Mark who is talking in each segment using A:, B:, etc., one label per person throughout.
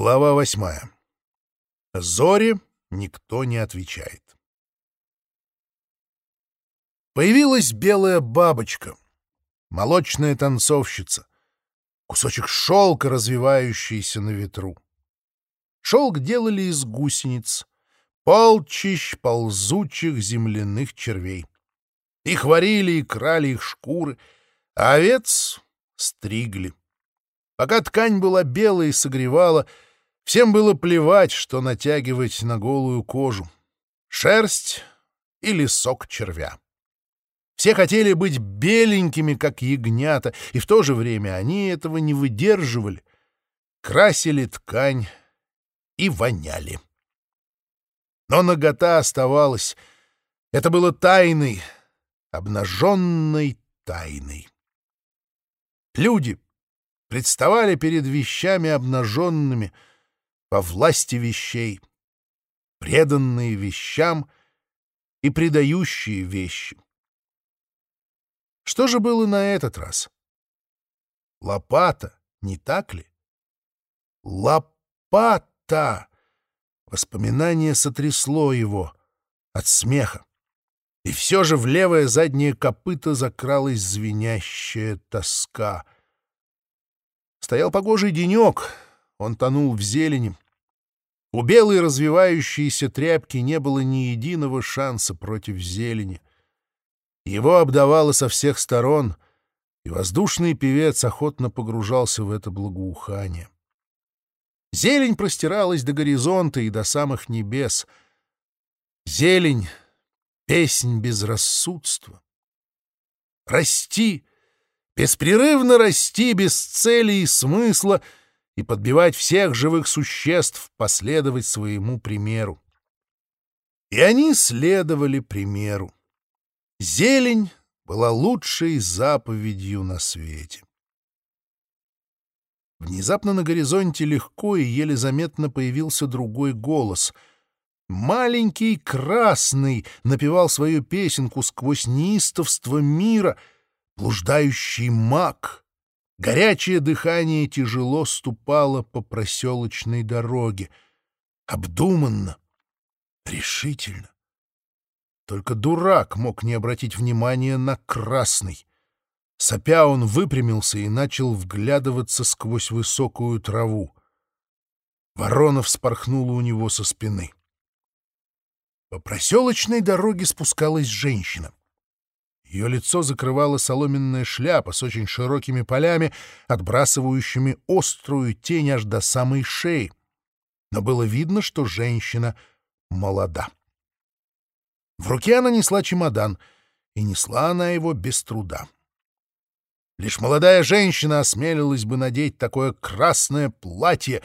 A: Глава восьмая. Зори никто не отвечает. Появилась белая бабочка, молочная танцовщица, кусочек шелка, развивающийся на ветру. Шелк делали из гусениц, полчищ ползучих земляных червей. Их варили и крали их шкуры, а овец стригли. Пока ткань была белая и согревала, всем было плевать, что натягивать на голую кожу. Шерсть или сок червя. Все хотели быть беленькими, как ягнята, и в то же время они этого не выдерживали. Красили ткань и воняли. Но нагота оставалась. Это было тайной, обнаженной тайной. Люди представали перед вещами обнаженными по власти вещей, преданные вещам и предающие вещи. Что же было на этот раз? Лопата, не так ли? Лопата! Воспоминание сотрясло его от смеха. И все же в левое заднее копыто закралась звенящая тоска — Стоял погожий денек, он тонул в зелени. У белой развивающейся тряпки не было ни единого шанса против зелени. Его обдавало со всех сторон, и воздушный певец охотно погружался в это благоухание. Зелень простиралась до горизонта и до самых небес. Зелень — песнь безрассудства. Расти беспрерывно расти без цели и смысла и подбивать всех живых существ последовать своему примеру. И они следовали примеру. Зелень была лучшей заповедью на свете. Внезапно на горизонте легко и еле заметно появился другой голос. Маленький красный напевал свою песенку сквозь неистовство мира — блуждающий маг. Горячее дыхание тяжело ступало по проселочной дороге. Обдуманно, решительно. Только дурак мог не обратить внимания на красный. Сопя он выпрямился и начал вглядываться сквозь высокую траву. Ворона вспорхнула у него со спины. По проселочной дороге спускалась женщина. Ее лицо закрывала соломенная шляпа с очень широкими полями, отбрасывающими острую тень аж до самой шеи. Но было видно, что женщина молода. В руке она несла чемодан, и несла она его без труда. Лишь молодая женщина осмелилась бы надеть такое красное платье,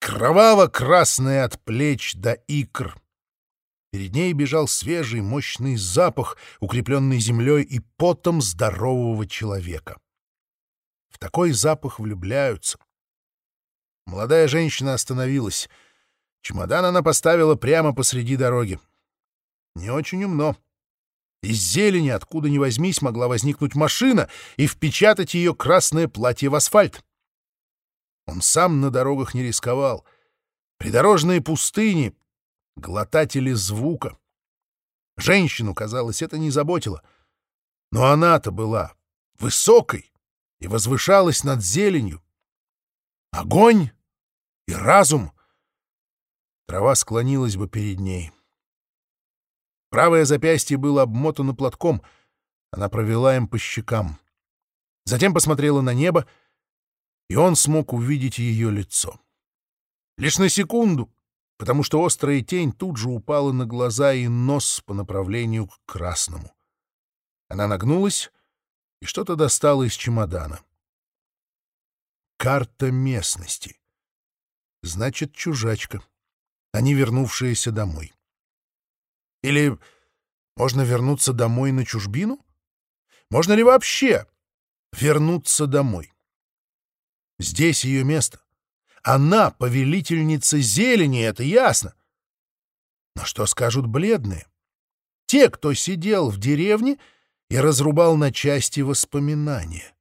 A: кроваво-красное от плеч до икр — Перед ней бежал свежий, мощный запах, укрепленный землей и потом здорового человека. В такой запах влюбляются. Молодая женщина остановилась. Чемодан она поставила прямо посреди дороги. Не очень умно. Из зелени, откуда ни возьмись, могла возникнуть машина и впечатать ее красное платье в асфальт. Он сам на дорогах не рисковал. Придорожные пустыни глотатели звука. Женщину, казалось, это не заботило. Но она-то была высокой и возвышалась над зеленью. Огонь и разум. Трава склонилась бы перед ней. Правое запястье было обмотано платком. Она провела им по щекам. Затем посмотрела на небо, и он смог увидеть ее лицо. Лишь на секунду потому что острая тень тут же упала на глаза и нос по направлению к красному. Она нагнулась и что-то достала из чемодана. Карта местности. Значит, чужачка, а не вернувшаяся домой. Или можно вернуться домой на чужбину? Можно ли вообще вернуться домой? Здесь ее место. Она повелительница зелени, это ясно. Но что скажут бледные? Те, кто сидел в деревне и разрубал на части воспоминания.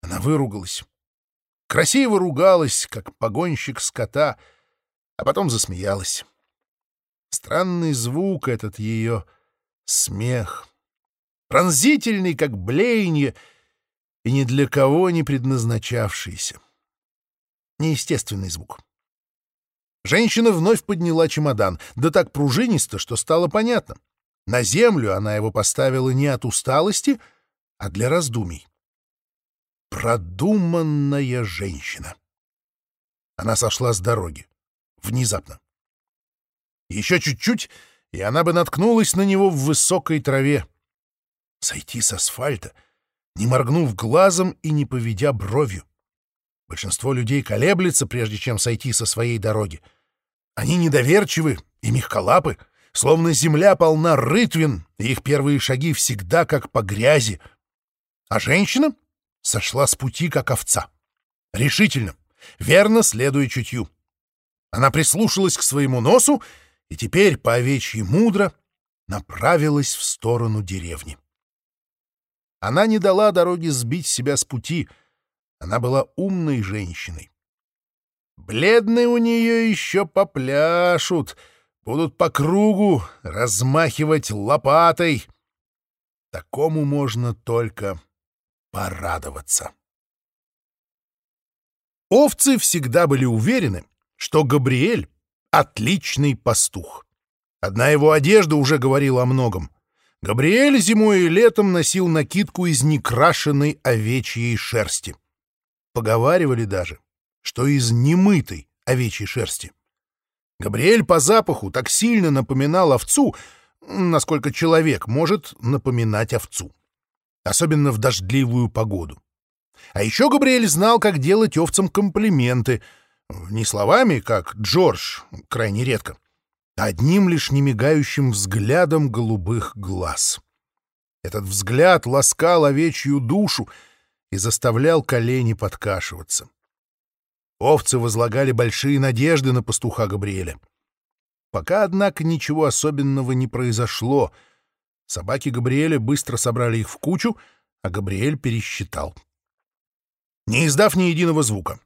A: Она выругалась. красиво ругалась, как погонщик скота, а потом засмеялась. Странный звук этот ее смех, пронзительный, как блеяние, и ни для кого не предназначавшийся. Неестественный звук. Женщина вновь подняла чемодан, да так пружинисто, что стало понятно. На землю она его поставила не от усталости, а для раздумий. Продуманная женщина. Она сошла с дороги. Внезапно. Еще чуть-чуть, и она бы наткнулась на него в высокой траве. Сойти с асфальта, не моргнув глазом и не поведя бровью. Большинство людей колеблется, прежде чем сойти со своей дороги. Они недоверчивы и мягколапы, словно земля полна рытвин, и их первые шаги всегда как по грязи. А женщина сошла с пути, как овца. Решительно, верно следуя чутью. Она прислушалась к своему носу и теперь, по овечьи мудро, направилась в сторону деревни. Она не дала дороге сбить себя с пути. Она была умной женщиной. Бледные у нее еще попляшут, будут по кругу размахивать лопатой. Такому можно только порадоваться. Овцы всегда были уверены, что Габриэль — отличный пастух. Одна его одежда уже говорила о многом. Габриэль зимой и летом носил накидку из некрашенной овечьей шерсти. Поговаривали даже, что из немытой овечьей шерсти. Габриэль по запаху так сильно напоминал овцу, насколько человек может напоминать овцу. Особенно в дождливую погоду. А еще Габриэль знал, как делать овцам комплименты. Не словами, как Джордж, крайне редко, одним лишь немигающим взглядом голубых глаз. Этот взгляд ласкал овечью душу и заставлял колени подкашиваться. Овцы возлагали большие надежды на пастуха Габриэля. Пока, однако, ничего особенного не произошло. Собаки Габриэля быстро собрали их в кучу, а Габриэль пересчитал. Не издав ни единого звука.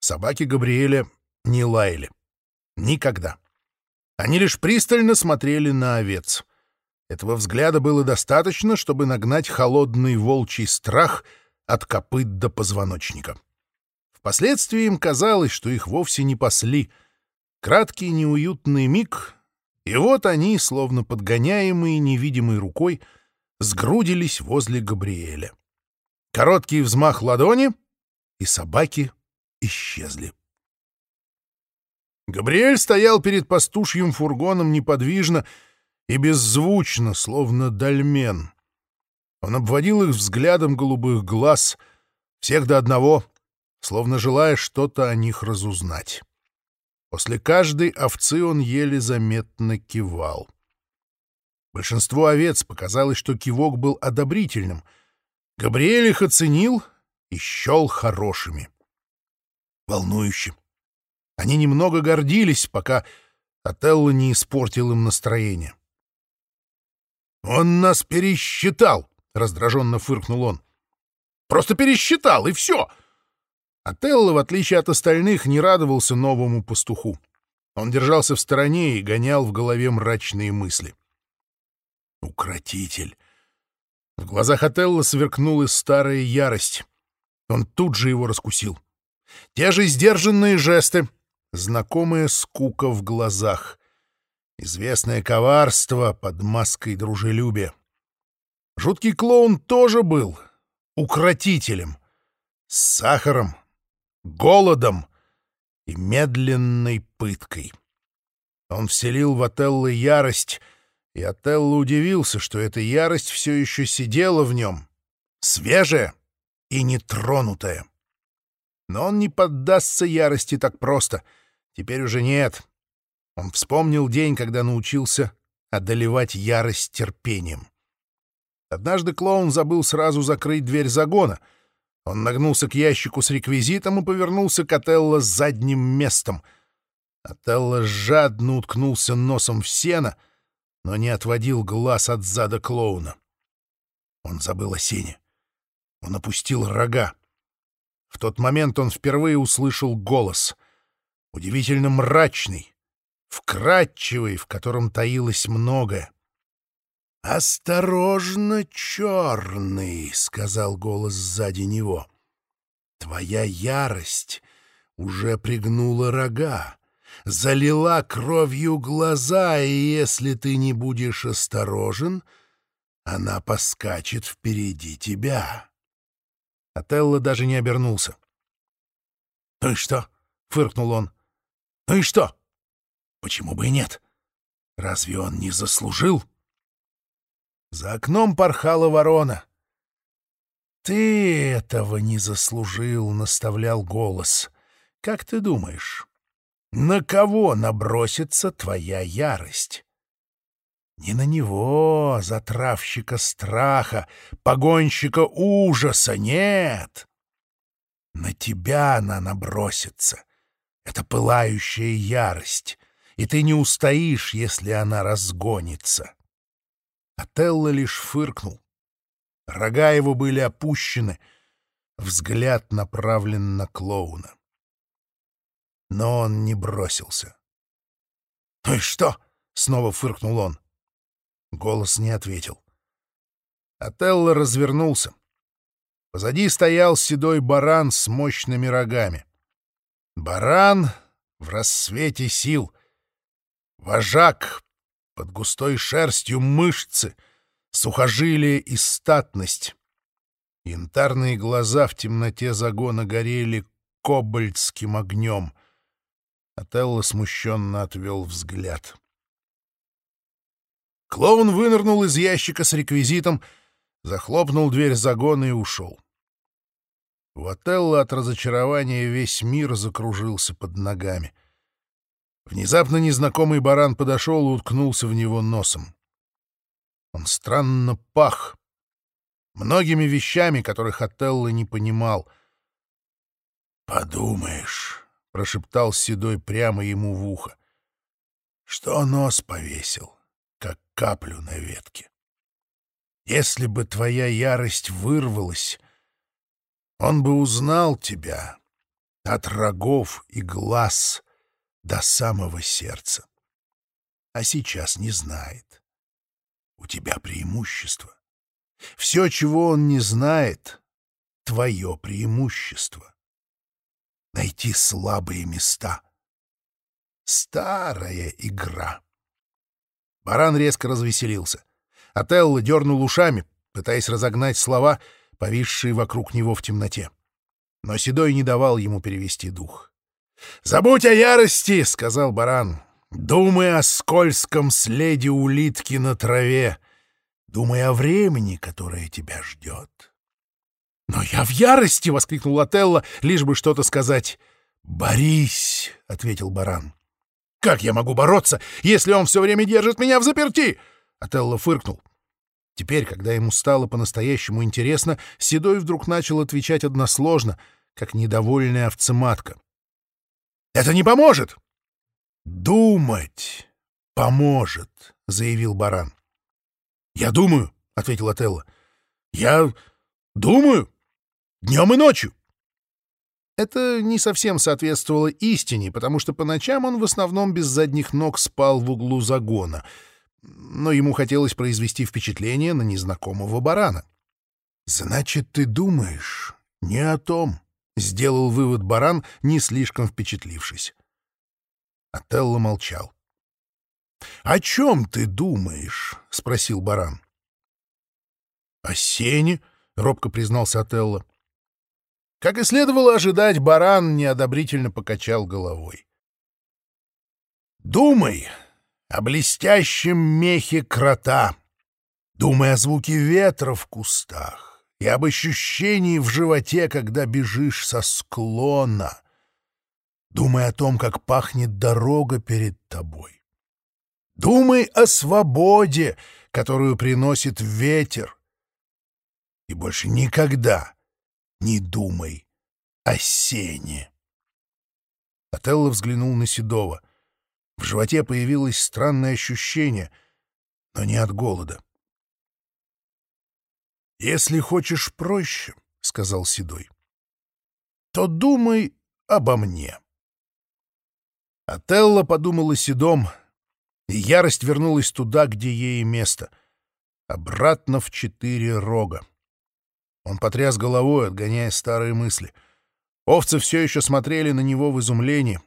A: Собаки Габриэля не лаяли. Никогда. Они лишь пристально смотрели на овец. Этого взгляда было достаточно, чтобы нагнать холодный волчий страх от копыт до позвоночника. Впоследствии им казалось, что их вовсе не пасли. Краткий неуютный миг, и вот они, словно подгоняемые невидимой рукой, сгрудились возле Габриэля. Короткий взмах ладони, и собаки исчезли. Габриэль стоял перед пастушьим фургоном неподвижно и беззвучно, словно дольмен. Он обводил их взглядом голубых глаз, всех до одного, словно желая что-то о них разузнать. После каждой овцы он еле заметно кивал. Большинство овец показалось, что кивок был одобрительным. Габриэль их оценил и счел хорошими. Волнующим. Они немного гордились, пока Отелло не испортил им настроение. «Он нас пересчитал!» — раздраженно фыркнул он. «Просто пересчитал, и все!» Отелло, в отличие от остальных, не радовался новому пастуху. Он держался в стороне и гонял в голове мрачные мысли. «Укротитель!» В глазах Отелло сверкнула старая ярость. Он тут же его раскусил. Те же сдержанные жесты, знакомая скука в глазах, известное коварство под маской дружелюбия. Жуткий клоун тоже был укротителем, с сахаром, голодом и медленной пыткой. Он вселил в Отелло ярость, и Отелло удивился, что эта ярость все еще сидела в нем, свежая и нетронутая. Но он не поддастся ярости так просто. Теперь уже нет. Он вспомнил день, когда научился одолевать ярость терпением. Однажды клоун забыл сразу закрыть дверь загона. Он нагнулся к ящику с реквизитом и повернулся к Отелло с задним местом. Отелло жадно уткнулся носом в сено, но не отводил глаз от зада клоуна. Он забыл о сене. Он опустил рога. В тот момент он впервые услышал голос. Удивительно мрачный, вкрадчивый, в котором таилось многое. «Осторожно, черный!» — сказал голос сзади него. «Твоя ярость уже пригнула рога, залила кровью глаза, и если ты не будешь осторожен, она поскачет впереди тебя». Отелло даже не обернулся. «Ну и что?» — фыркнул он. «Ну и что? Почему бы и нет? Разве он не заслужил?» За окном порхала ворона. «Ты этого не заслужил», — наставлял голос. «Как ты думаешь, на кого набросится твоя ярость?» Не на него, затравщика страха, погонщика ужаса, нет. На тебя она набросится. Это пылающая ярость, и ты не устоишь, если она разгонится. Отелло лишь фыркнул. Рога его были опущены, взгляд направлен на клоуна. Но он не бросился. «Ну и что?» — снова фыркнул он. Голос не ответил. Отелло развернулся. Позади стоял седой баран с мощными рогами. Баран в рассвете сил. Вожак под густой шерстью мышцы, сухожилие и статность. Янтарные глаза в темноте загона горели кобальтским огнем. Отелло смущенно отвел взгляд. Клоун вынырнул из ящика с реквизитом, захлопнул дверь загона и ушел. У Отелло от разочарования весь мир закружился под ногами — Внезапно незнакомый баран подошел и уткнулся в него носом. Он странно пах. Многими вещами, которых Отелло не понимал. «Подумаешь», — прошептал Седой прямо ему в ухо, — «что нос повесил, как каплю на ветке. Если бы твоя ярость вырвалась, он бы узнал тебя от рогов и глаз» до самого сердца. А сейчас не знает. У тебя преимущество. Все, чего он не знает, — твое преимущество. Найти слабые места. Старая игра. Баран резко развеселился. Отелло дернул ушами, пытаясь разогнать слова, повисшие вокруг него в темноте. Но Седой не давал ему перевести дух. «Забудь о ярости!» — сказал баран. «Думай о скользком следе улитки на траве. Думай о времени, которое тебя ждет». «Но я в ярости!» — воскликнул Отелло, лишь бы что-то сказать. «Борись!» — ответил баран. «Как я могу бороться, если он все время держит меня в заперти?» Отелло фыркнул. Теперь, когда ему стало по-настоящему интересно, Седой вдруг начал отвечать односложно, как недовольная овцематка. Это не поможет. Думать поможет, заявил баран. Я думаю, ответил Отелло. Я думаю днем и ночью. Это не совсем соответствовало истине, потому что по ночам он в основном без задних ног спал в углу загона, но ему хотелось произвести впечатление на незнакомого барана. «Значит, ты думаешь не о том, — сделал вывод баран, не слишком впечатлившись. Отелло молчал. — О чем ты думаешь? — спросил баран. — О сене, — робко признался Отелло. Как и следовало ожидать, баран неодобрительно покачал головой. — Думай о блестящем мехе крота. Думай о звуке ветра в кустах и об ощущении в животе, когда бежишь со склона. Думай о том, как пахнет дорога перед тобой. Думай о свободе, которую приносит ветер. И больше никогда не думай о сене. Отелло взглянул на Седова. В животе появилось странное ощущение, но не от голода. «Если хочешь проще», — сказал Седой, то думай обо мне. Отелло подумала седом, и ярость вернулась туда, где ей место, обратно в четыре рога. Он потряс головой, отгоняя старые мысли. Овцы все еще смотрели на него в изумлении.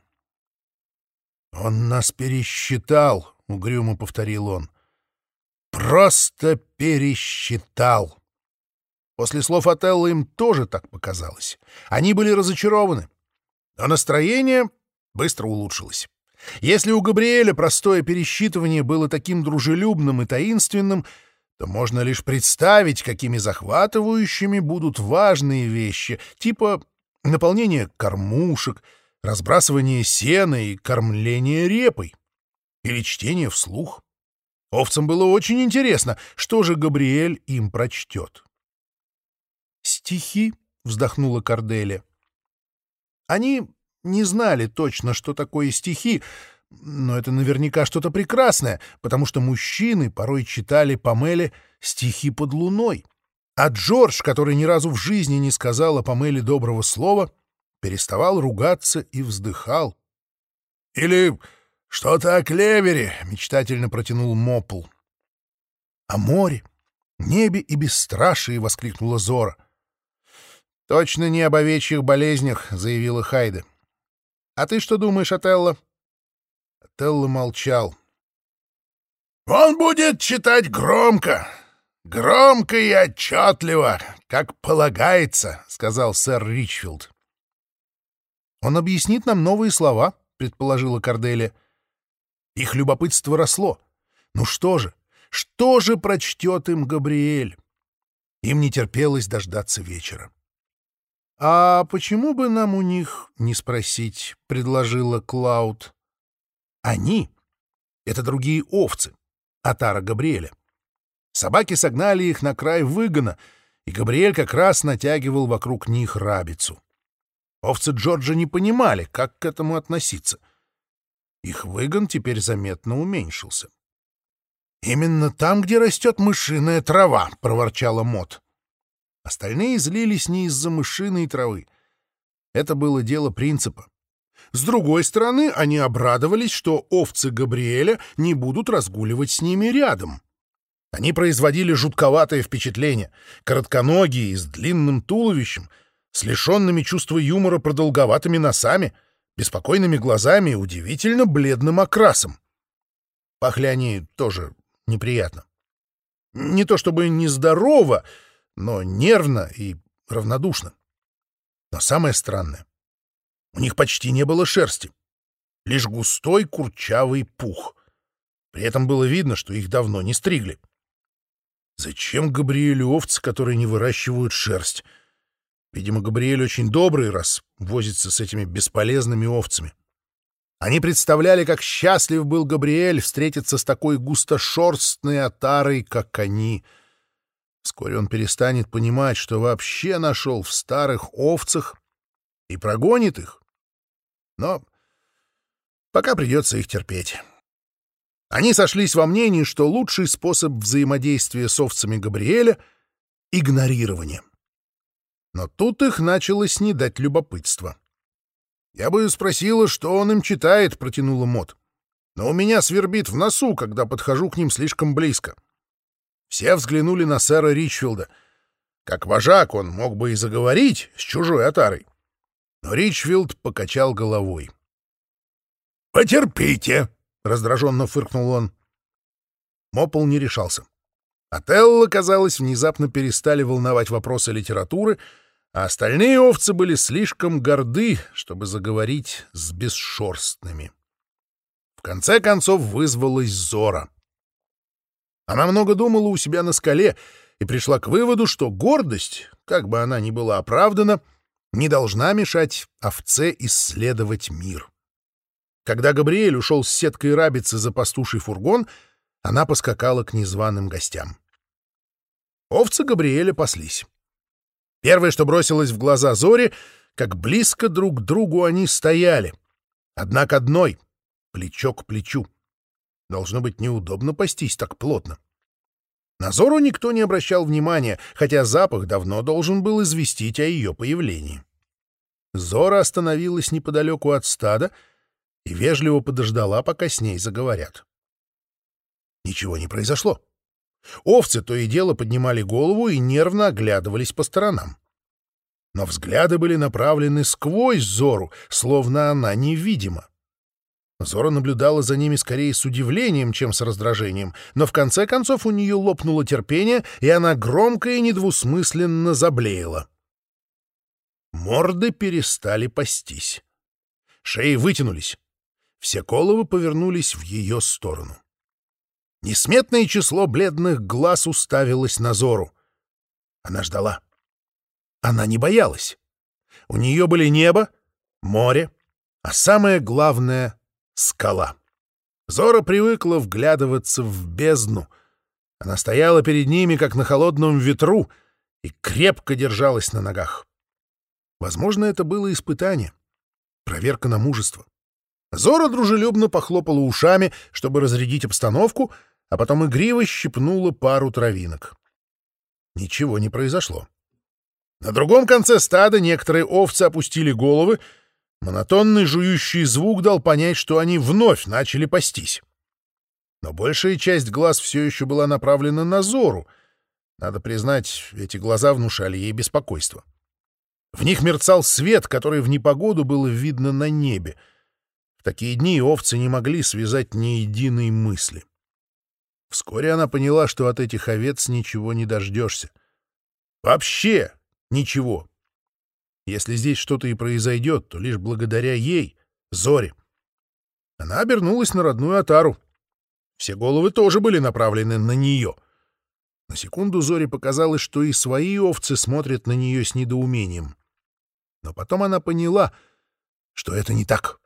A: «Он нас пересчитал», — угрюмо повторил он. «Просто пересчитал». После слов Отелла им тоже так показалось. Они были разочарованы. Но настроение быстро улучшилось. Если у Габриэля простое пересчитывание было таким дружелюбным и таинственным, то можно лишь представить, какими захватывающими будут важные вещи, типа наполнение кормушек, разбрасывание сена и кормление репой, или чтение вслух. Овцам было очень интересно, что же Габриэль им прочтет. «Стихи», — вздохнула Корделия. Они не знали точно, что такое стихи, но это наверняка что-то прекрасное, потому что мужчины порой читали Памеле стихи под луной. А Джордж, который ни разу в жизни не сказал о Памеле доброго слова, переставал ругаться и вздыхал. «Или что-то о клевере», — мечтательно протянул Мопл. «О море, небе и бесстрашии!» — воскликнула Зора. «Точно не об овечьих болезнях», — заявила Хайда. «А ты что думаешь, Отелло?» Отелло молчал. «Он будет читать громко, громко и отчетливо, как полагается», — сказал сэр Ричфилд. «Он объяснит нам новые слова», — предположила Корделия. Их любопытство росло. Ну что же, что же прочтет им Габриэль? Им не терпелось дождаться вечера. «А почему бы нам у них не спросить?» — предложила Клауд. «Они — это другие овцы, Атара Габриэля. Собаки согнали их на край выгона, и Габриэль как раз натягивал вокруг них рабицу. Овцы Джорджа не понимали, как к этому относиться. Их выгон теперь заметно уменьшился. «Именно там, где растет мышиная трава», — проворчала Мот. Остальные злились не из-за мышиной травы. Это было дело принципа. С другой стороны, они обрадовались, что овцы Габриэля не будут разгуливать с ними рядом. Они производили жутковатое впечатление, коротконогие с длинным туловищем, с лишенными чувства юмора продолговатыми носами, беспокойными глазами и удивительно бледным окрасом. Пахли они тоже неприятно. Не то чтобы нездорово, но нервно и равнодушно. Но самое странное, у них почти не было шерсти, лишь густой курчавый пух. При этом было видно, что их давно не стригли. Зачем Габриэлю овцы, которые не выращивают шерсть? Видимо, Габриэль очень добрый, раз возится с этими бесполезными овцами. Они представляли, как счастлив был Габриэль встретиться с такой густошерстной отарой, как они — Вскоре он перестанет понимать, что вообще нашел в старых овцах и прогонит их. Но пока придется их терпеть. Они сошлись во мнении, что лучший способ взаимодействия с овцами Габриэля — игнорирование. Но тут их начало снедать любопытство. «Я бы спросила, что он им читает», — протянула Мот. «Но у меня свербит в носу, когда подхожу к ним слишком близко». Все взглянули на сэра Ричфилда. Как вожак он мог бы и заговорить с чужой отарой. Но Ричфилд покачал головой. «Потерпите!» — раздраженно фыркнул он. Мопл не решался. Отелло, казалось, внезапно перестали волновать вопросы литературы, а остальные овцы были слишком горды, чтобы заговорить с бесшерстными. В конце концов вызвалась Зора — она много думала у себя на скале и пришла к выводу, что гордость, как бы она ни была оправдана, не должна мешать овце исследовать мир. Когда Габриэль ушел с сеткой рабицы за пастуший фургон, она поскакала к незваным гостям. Овцы Габриэля паслись. Первое, что бросилось в глаза Зоре, как близко друг к другу они стояли. Однако одной, плечо к плечу. Должно быть неудобно пастись так плотно. На Зору никто не обращал внимания, хотя запах давно должен был известить о ее появлении. Зора остановилась неподалеку от стада и вежливо подождала, пока с ней заговорят. Ничего не произошло. Овцы то и дело поднимали голову и нервно оглядывались по сторонам. Но взгляды были направлены сквозь Зору, словно она невидима. Зора наблюдала за ними скорее с удивлением, чем с раздражением, но в конце концов у нее лопнуло терпение, и она громко и недвусмысленно заблеяла. Морды перестали пастись. Шеи вытянулись. Все головы повернулись в ее сторону. Несметное число бледных глаз уставилось на Зору. Она ждала. Она не боялась. У нее были небо, море, а самое главное — скала. Зора привыкла вглядываться в бездну. Она стояла перед ними, как на холодном ветру, и крепко держалась на ногах. Возможно, это было испытание, проверка на мужество. Зора дружелюбно похлопала ушами, чтобы разрядить обстановку — а потом игриво щипнула пару травинок. Ничего не произошло. На другом конце стада некоторые овцы опустили головы, монотонный жующий звук дал понять, что они вновь начали пастись. Но большая часть глаз все еще была направлена на Зору. Надо признать, эти глаза внушали ей беспокойство. В них мерцал свет, который в непогоду было видно на небе. В такие дни овцы не могли связать ни единой мысли. Вскоре она поняла, что от этих овец ничего не дождешься. Вообще ничего. Если здесь что-то и произойдет, то лишь благодаря ей, Зоре. Она обернулась на родную Атару. Все головы тоже были направлены на нее. На секунду Зоре показалось, что и свои овцы смотрят на нее с недоумением. Но потом она поняла, что это не так.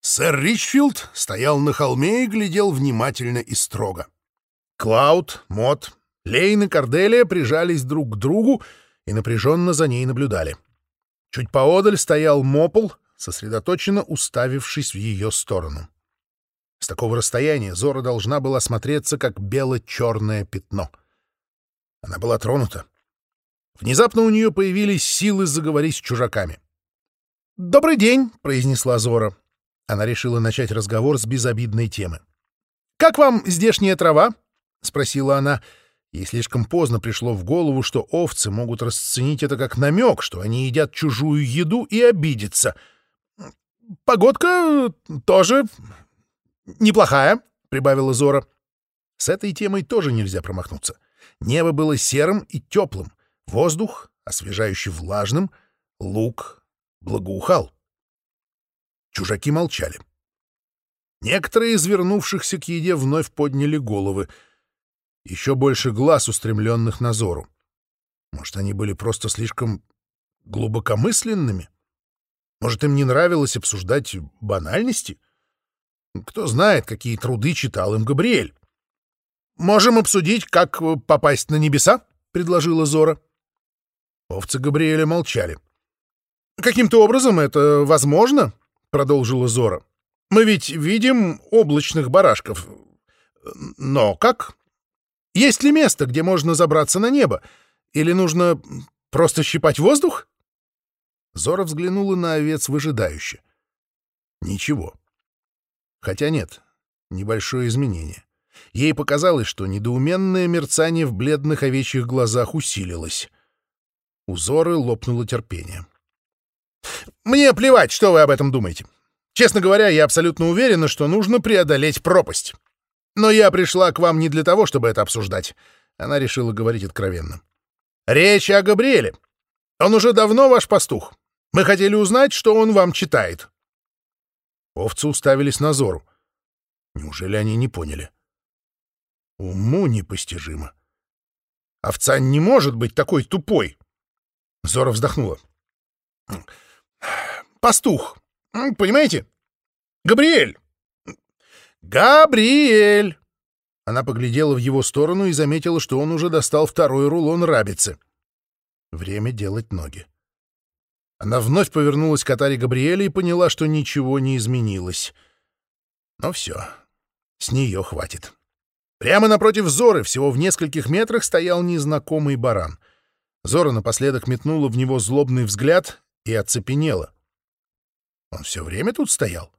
A: Сэр Ричфилд стоял на холме и глядел внимательно и строго. Клауд, Мот, Лейн и Корделия прижались друг к другу и напряженно за ней наблюдали. Чуть поодаль стоял Мопл, сосредоточенно уставившись в ее сторону. С такого расстояния Зора должна была смотреться, как бело-черное пятно. Она была тронута. Внезапно у нее появились силы заговорить с чужаками. «Добрый день», — произнесла Зора. Она решила начать разговор с безобидной темы. «Как вам здешняя трава?» — спросила она. Ей слишком поздно пришло в голову, что овцы могут расценить это как намек, что они едят чужую еду и обидеться. «Погодка тоже неплохая», — прибавила Зора. С этой темой тоже нельзя промахнуться. Небо было серым и теплым, воздух освежающе влажным, лук благоухал. Чужаки молчали. Некоторые из вернувшихся к еде вновь подняли головы. Еще больше глаз, устремленных на Зору. Может, они были просто слишком глубокомысленными? Может, им не нравилось обсуждать банальности? Кто знает, какие труды читал им Габриэль. «Можем обсудить, как попасть на небеса?» — предложила Зора. Овцы Габриэля молчали. «Каким-то образом это возможно?» продолжила Зора. «Мы ведь видим облачных барашков. Но как? Есть ли место, где можно забраться на небо? Или нужно просто щипать воздух?» Зора взглянула на овец выжидающе. Ничего. Хотя нет, небольшое изменение. Ей показалось, что недоуменное мерцание в бледных овечьих глазах усилилось. У Зоры лопнуло терпение. Мне плевать, что вы об этом думаете. Честно говоря, я абсолютно уверена, что нужно преодолеть пропасть. Но я пришла к вам не для того, чтобы это обсуждать. Она решила говорить откровенно. Речь о Габриэле. Он уже давно ваш пастух. Мы хотели узнать, что он вам читает. Овцы уставились на Зору. Неужели они не поняли? Уму непостижимо. Овца не может быть такой тупой. Зора вздохнула. Пастух. Понимаете? Габриэль! Габриэль! Она поглядела в его сторону и заметила, что он уже достал второй рулон рабицы. Время делать ноги. Она вновь повернулась к Атаре Габриэля и поняла, что ничего не изменилось. Но все, с нее хватит. Прямо напротив Зоры, всего в нескольких метрах, стоял незнакомый баран. Зора напоследок метнула в него злобный взгляд и оцепенела. Он все время тут стоял?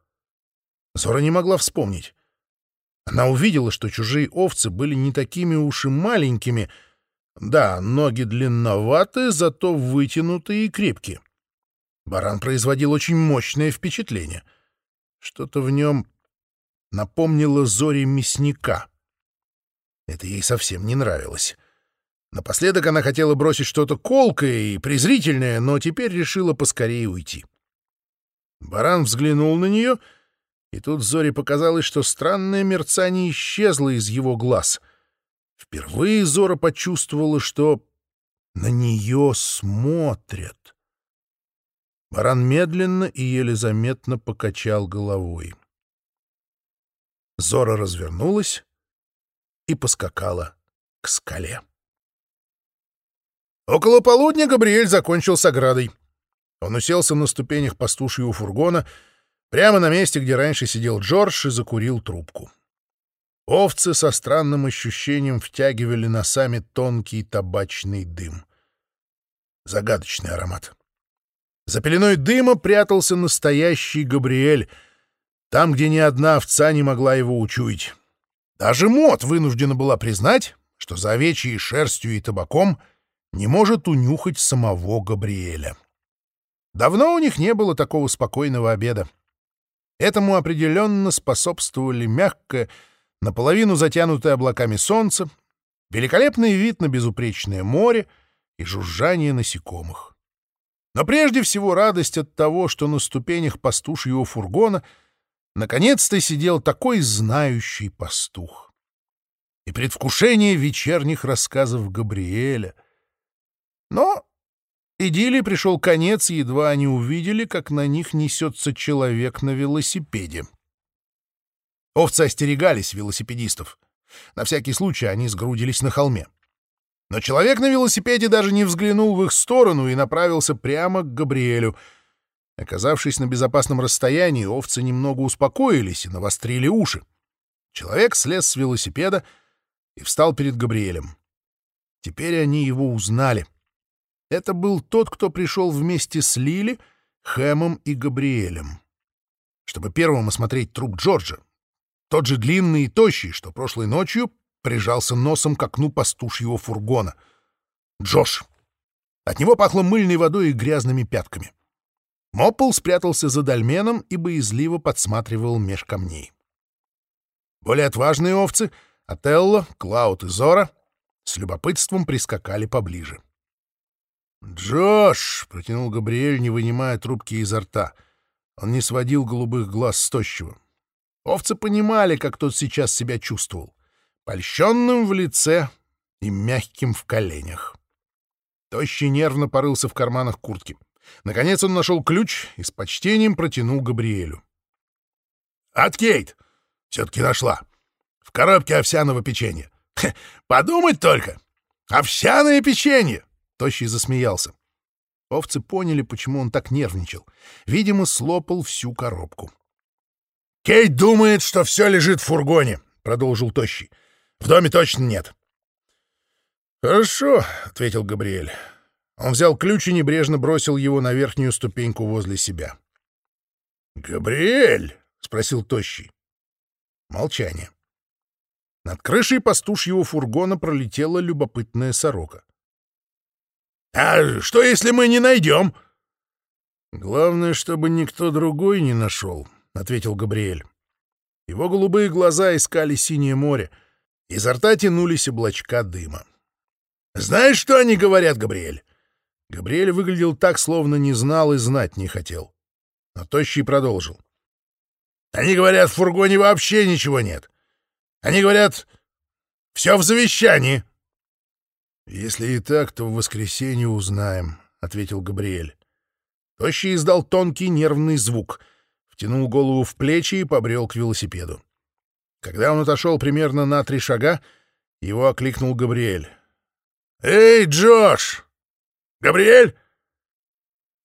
A: Зора не могла вспомнить. Она увидела, что чужие овцы были не такими уж и маленькими. Да, ноги длинноватые, зато вытянутые и крепкие. Баран производил очень мощное впечатление. Что-то в нем напомнило Зоре мясника. Это ей совсем не нравилось. Напоследок она хотела бросить что-то колкое и презрительное, но теперь решила поскорее уйти. Баран взглянул на нее, и тут Зоре показалось, что странное мерцание исчезло из его глаз. Впервые Зора почувствовала, что на нее смотрят. Баран медленно и еле заметно покачал головой. Зора развернулась и поскакала к скале. Около полудня Габриэль закончил с оградой. Он уселся на ступенях пастушьего фургона, прямо на месте, где раньше сидел Джордж, и закурил трубку. Овцы со странным ощущением втягивали носами тонкий табачный дым. Загадочный аромат. За пеленой дыма прятался настоящий Габриэль, там, где ни одна овца не могла его учуять. Даже Мот вынуждена была признать, что за овечьей шерстью и табаком не может унюхать самого Габриэля. Давно у них не было такого спокойного обеда. Этому определенно способствовали мягкое, наполовину затянутое облаками солнце, великолепный вид на безупречное море и жужжание насекомых. Но прежде всего радость от того, что на ступенях пастушьего фургона наконец-то сидел такой знающий пастух. И предвкушение вечерних рассказов Габриэля. Но Идиллии пришел конец, едва они увидели, как на них несется человек на велосипеде. Овцы остерегались велосипедистов. На всякий случай они сгрудились на холме. Но человек на велосипеде даже не взглянул в их сторону и направился прямо к Габриэлю. Оказавшись на безопасном расстоянии, овцы немного успокоились и навострили уши. Человек слез с велосипеда и встал перед Габриэлем. Теперь они его узнали — это был тот, кто пришел вместе с Лили, Хэмом и Габриэлем. Чтобы первым осмотреть труп Джорджа. Тот же длинный и тощий, что прошлой ночью прижался носом к окну пастушьего фургона. Джош. От него пахло мыльной водой и грязными пятками. Моппл спрятался за дольменом и боязливо подсматривал меж камней. Более отважные овцы — Отелло, Клауд и Зора — с любопытством прискакали поближе. «Джош!» — протянул Габриэль, не вынимая трубки изо рта. Он не сводил голубых глаз с тощего. Овцы понимали, как тот сейчас себя чувствовал. Польщенным в лице и мягким в коленях. Тощий нервно порылся в карманах куртки. Наконец он нашел ключ и с почтением протянул Габриэлю. «От Кейт! Все-таки нашла. В коробке овсяного печенья. Подумать только! Овсяное печенье! Тощий засмеялся. Овцы поняли, почему он так нервничал. Видимо, слопал всю коробку. «Кейт думает, что все лежит в фургоне», — продолжил Тощий. «В доме точно нет». «Хорошо», — ответил Габриэль. Он взял ключ и небрежно бросил его на верхнюю ступеньку возле себя. «Габриэль?» — спросил Тощий. Молчание. Над крышей пастушьего фургона пролетела любопытная сорока. «А что, если мы не найдем?» «Главное, чтобы никто другой не нашел», — ответил Габриэль. Его голубые глаза искали синее море. Изо рта тянулись облачка дыма. «Знаешь, что они говорят, Габриэль?» Габриэль выглядел так, словно не знал и знать не хотел. Но Тощий продолжил. «Они говорят, в фургоне вообще ничего нет. Они говорят, все в завещании». «Если и так, то в воскресенье узнаем», — ответил Габриэль. Тощий издал тонкий нервный звук, втянул голову в плечи и побрел к велосипеду. Когда он отошел примерно на три шага, его окликнул Габриэль. «Эй, Джош! Габриэль!»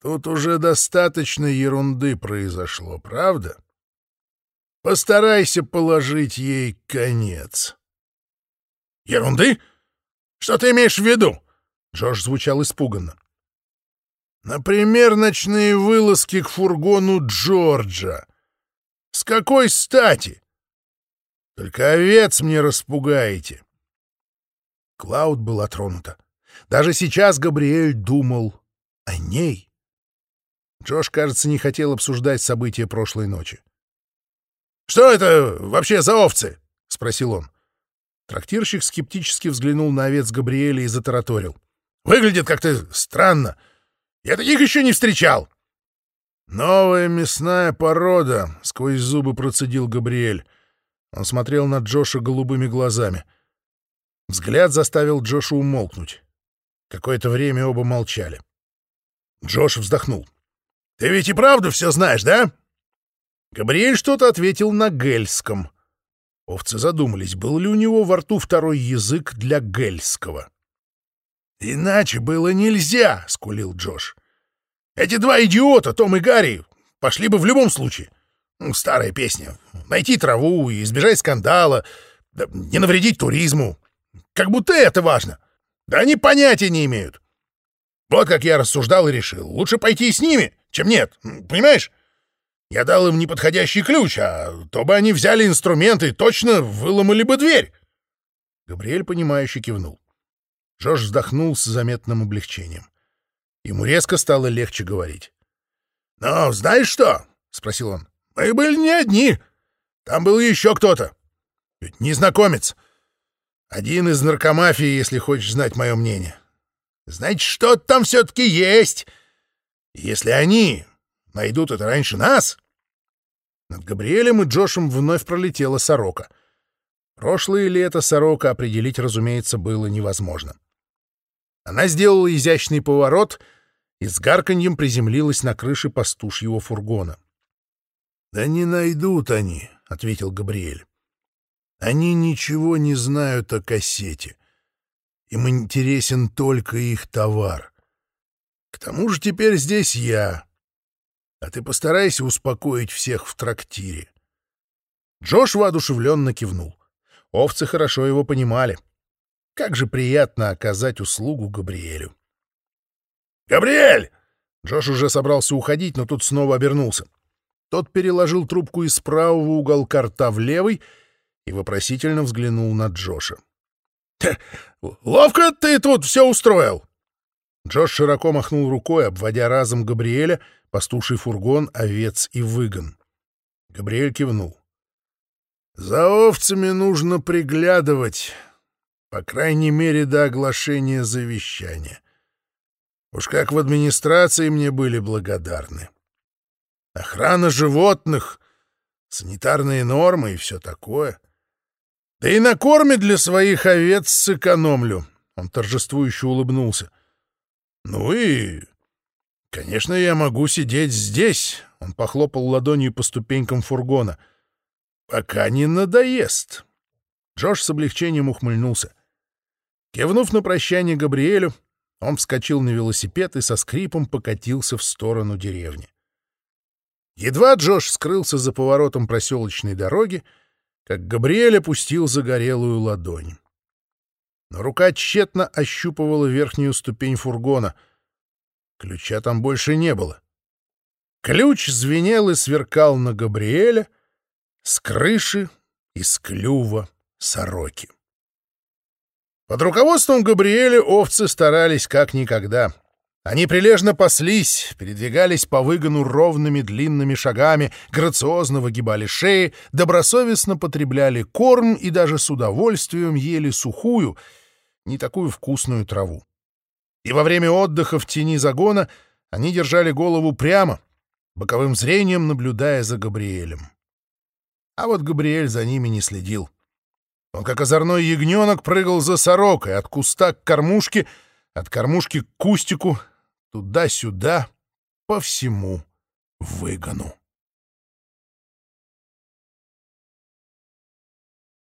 A: Тут уже достаточно ерунды произошло, правда? Постарайся положить ей конец. «Ерунды?» Что ты имеешь в виду?» Джош звучал испуганно. Например, ночные вылазки к фургону Джорджа. С какой стати? Только овец мне распугаете. Клауд была тронута. Даже сейчас Габриэль думал о ней. Джош, кажется, не хотел обсуждать события прошлой ночи. «Что это вообще за овцы?» — спросил он. Трактирщик скептически взглянул на овец Габриэля и затараторил. «Выглядит как-то странно. Я таких еще не встречал!» «Новая мясная порода», — сквозь зубы процедил Габриэль. Он смотрел на Джоша голубыми глазами. Взгляд заставил Джоша умолкнуть. Какое-то время оба молчали. Джош вздохнул. «Ты ведь и правду все знаешь, да?» Габриэль что-то ответил на гельском. Овцы задумались, был ли у него во рту второй язык для гельского. «Иначе было нельзя!» — скулил Джош. «Эти два идиота, Том и Гарри, пошли бы в любом случае. Старая песня. Найти траву и избежать скандала, не навредить туризму. Как будто это важно. Да они понятия не имеют. Вот как я рассуждал и решил. Лучше пойти с ними, чем нет. Понимаешь? Я дал им неподходящий ключ, а то бы они взяли инструменты и точно выломали бы дверь. Габриэль, понимающе кивнул. Джош вздохнул с заметным облегчением. Ему резко стало легче говорить. «Ну, знаешь что?» — спросил он. «Мы были не одни. Там был еще кто-то. Незнакомец. Один из наркомафии, если хочешь знать мое мнение. Значит, что-то там все-таки есть. Если они найдут это раньше нас...» Над Габриэлем и Джошем вновь пролетела сорока. Прошлое ли это сорока определить, разумеется, было невозможно. Она сделала изящный поворот и с гарканьем приземлилась на крыше пастушьего фургона. — Да не найдут они, — ответил Габриэль. — Они ничего не знают о кассете. Им интересен только их товар. К тому же теперь здесь я. А ты постарайся успокоить всех в трактире. Джош воодушевленно кивнул. Овцы хорошо его понимали. — как же приятно оказать услугу Габриэлю. «Габриэль!» Джош уже собрался уходить, но тут снова обернулся. Тот переложил трубку из правого уголка рта в левый и вопросительно взглянул на Джоша. «Ловко ты тут все устроил!» Джош широко махнул рукой, обводя разом Габриэля, пастуший фургон, овец и выгон. Габриэль кивнул. «За овцами нужно приглядывать, по крайней мере, до оглашения завещания. Уж как в администрации мне были благодарны. Охрана животных, санитарные нормы и все такое. Да и на корме для своих овец сэкономлю. Он торжествующе улыбнулся. Ну и... Конечно, я могу сидеть здесь. Он похлопал ладонью по ступенькам фургона. Пока не надоест. Джош с облегчением ухмыльнулся. Кивнув на прощание Габриэлю, он вскочил на велосипед и со скрипом покатился в сторону деревни. Едва Джош скрылся за поворотом проселочной дороги, как Габриэль опустил загорелую ладонь. Но рука тщетно ощупывала верхнюю ступень фургона. Ключа там больше не было. Ключ звенел и сверкал на Габриэля с крыши из клюва сороки. Под руководством Габриэля овцы старались как никогда. Они прилежно паслись, передвигались по выгону ровными длинными шагами, грациозно выгибали шеи, добросовестно потребляли корм и даже с удовольствием ели сухую, не такую вкусную траву. И во время отдыха в тени загона они держали голову прямо, боковым зрением наблюдая за Габриэлем. А вот Габриэль за ними не следил. Он, как озорной ягненок, прыгал за сорокой от куста к кормушке, от кормушки к кустику, туда-сюда, по всему выгону.